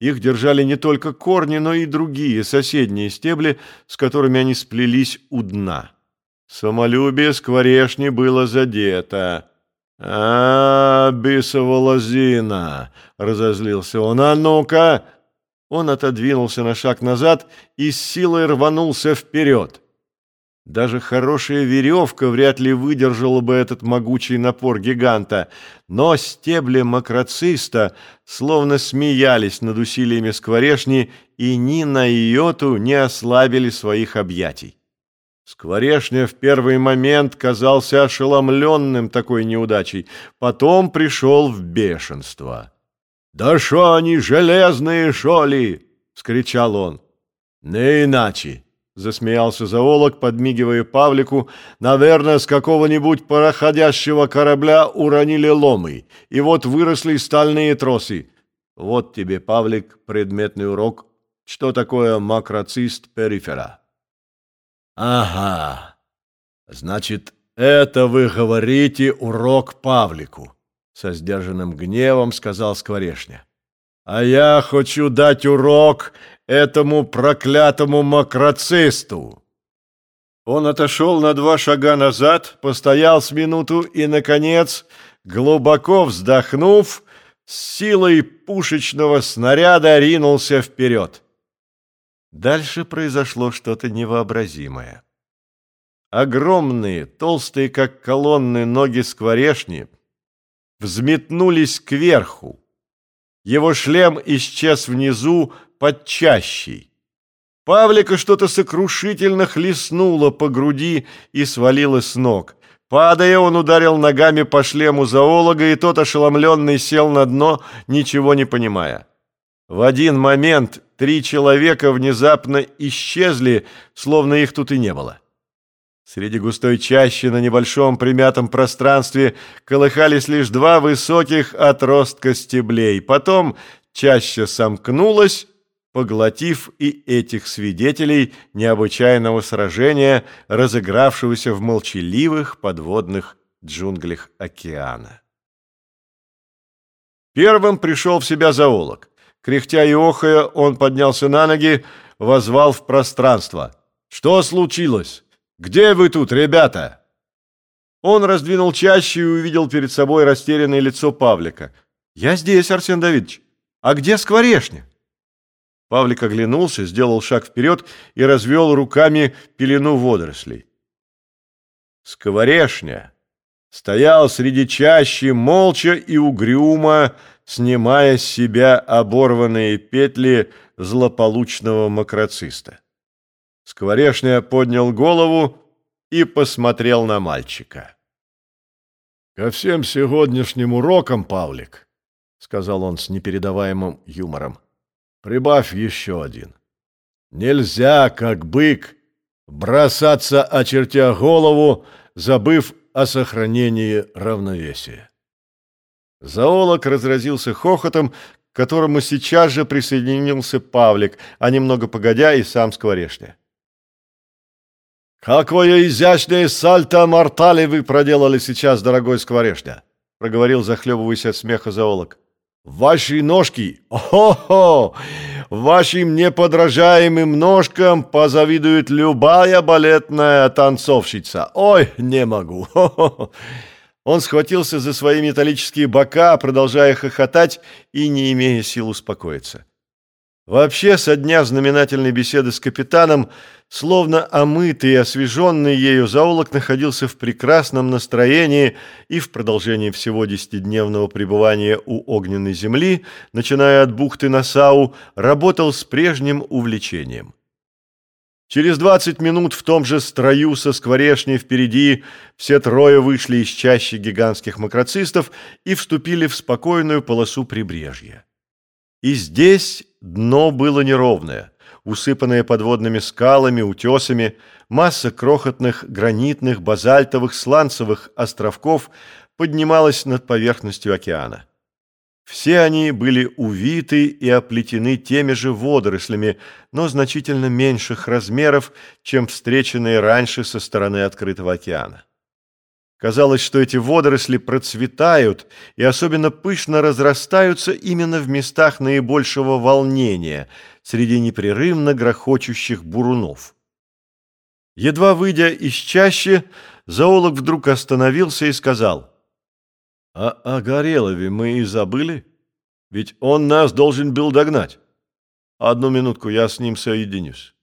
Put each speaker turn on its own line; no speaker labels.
Их держали не только корни, но и другие соседние стебли, с которыми они сплелись у дна. Самолюбие скворешни было задето. «А, бисова лозина!» — разозлился он. «А ну-ка!» Он отодвинулся на шаг назад и с силой рванулся вперед. Даже хорошая веревка вряд ли выдержала бы этот могучий напор гиганта, но стебли макроциста словно смеялись над усилиями скворешни и ни на йоту не ослабили своих объятий. Скворешня в первый момент казался ошеломленным такой неудачей, потом пришел в бешенство. «Да шо они железные, шо ли?» — скричал он. «Не иначе!» — засмеялся зоолог, подмигивая Павлику. «Наверное, с какого-нибудь проходящего корабля уронили ломы, и вот выросли стальные тросы. Вот тебе, Павлик, предметный урок, что такое макроцист перифера». «Ага, значит, это вы говорите урок Павлику», — со сдержанным гневом сказал Скворешня. «А я хочу дать урок этому проклятому макроцисту». Он отошел на два шага назад, постоял с минуту и, наконец, глубоко вздохнув, с силой пушечного снаряда ринулся вперед. Дальше произошло что-то невообразимое. Огромные, толстые, как колонны, ноги скворешни взметнулись кверху. Его шлем исчез внизу под чащей. Павлика что-то сокрушительно хлестнуло по груди и свалило с ног. Падая, он ударил ногами по шлему зоолога, и тот, ошеломленный, сел на дно, ничего не понимая. В один момент три человека внезапно исчезли, словно их тут и не было. Среди густой чащи на небольшом примятом пространстве колыхались лишь два высоких отростка стеблей. Потом чаща сомкнулась, поглотив и этих свидетелей необычайного сражения, разыгравшегося в молчаливых подводных джунглях океана. Первым пришел в себя зоолог. Кряхтя и охая, он поднялся на ноги, возвал в пространство. «Что случилось? Где вы тут, ребята?» Он раздвинул чаще и увидел перед собой растерянное лицо Павлика. «Я здесь, Арсен Давидович. А где скворешня?» Павлик оглянулся, сделал шаг вперед и развел руками пелену водорослей. Скворешня стоял среди чащи молча и угрюмо, снимая с себя оборванные петли злополучного макроциста. Скворешня поднял голову и посмотрел на мальчика. «Ко всем сегодняшним урокам, Павлик», — сказал он с непередаваемым юмором, — «прибавь еще один. Нельзя, как бык, бросаться, очертя голову, забыв о сохранении равновесия. Зоолог разразился хохотом, к которому сейчас же присоединился Павлик, а немного погодя и сам Скворешня. «Какое изящное сальто-мортали вы проделали сейчас, дорогой Скворешня!» проговорил, захлебываясь от смеха зоолог. «Ваши ножки! О-хо-хо! Вашим неподражаемым ножкам позавидует любая балетная танцовщица! Ой, не могу! Хо-хо-хо!» Он схватился за свои металлические бока, продолжая хохотать и не имея сил успокоиться. Вообще, со дня знаменательной беседы с капитаном, словно омытый и освеженный ею зоолог находился в прекрасном настроении и в продолжении всего десятидневного пребывания у огненной земли, начиная от бухты Насау, работал с прежним увлечением. Через двадцать минут в том же строю со скворешней впереди все трое вышли из чащи гигантских макроцистов и вступили в спокойную полосу прибрежья. И здесь дно было неровное, усыпанное подводными скалами, утесами, масса крохотных гранитных, базальтовых, сланцевых островков поднималась над поверхностью океана. Все они были увиты и оплетены теми же водорослями, но значительно меньших размеров, чем встреченные раньше со стороны открытого океана. Казалось, что эти водоросли процветают и особенно пышно разрастаются именно в местах наибольшего волнения, среди непрерывно грохочущих бурунов. Едва выйдя из чащи, зоолог вдруг остановился и сказал, «А о Горелове мы и забыли? Ведь он нас должен был догнать. Одну минутку, я с ним соединюсь».